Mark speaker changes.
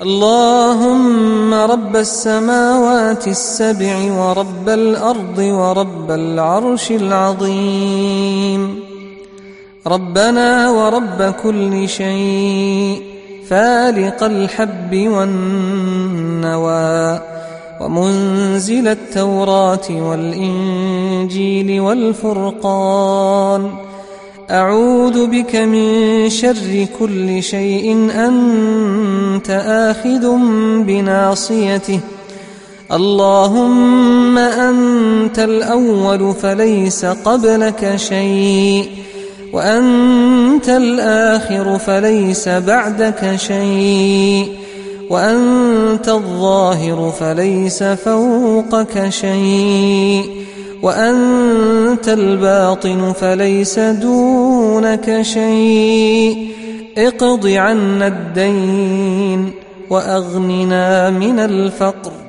Speaker 1: اللهم رب السماوات السبع ورب الأرض ورب العرش العظيم. ربنا ورب كل شيء فالق الحب والنوى ومنزل التوراة والإنجيل والفرقان. أعوذ بك من شر كل شيء أنت آخذ بناصيته. اللهم أنت الأول فليس قبلك شيء وأنت الآخر فليس بعدك شيء وأنت الظاهر فليس فوقك شيء وأنت الباطن فليس دونك شيء اقض عنا الدين وأغننا من الفقر.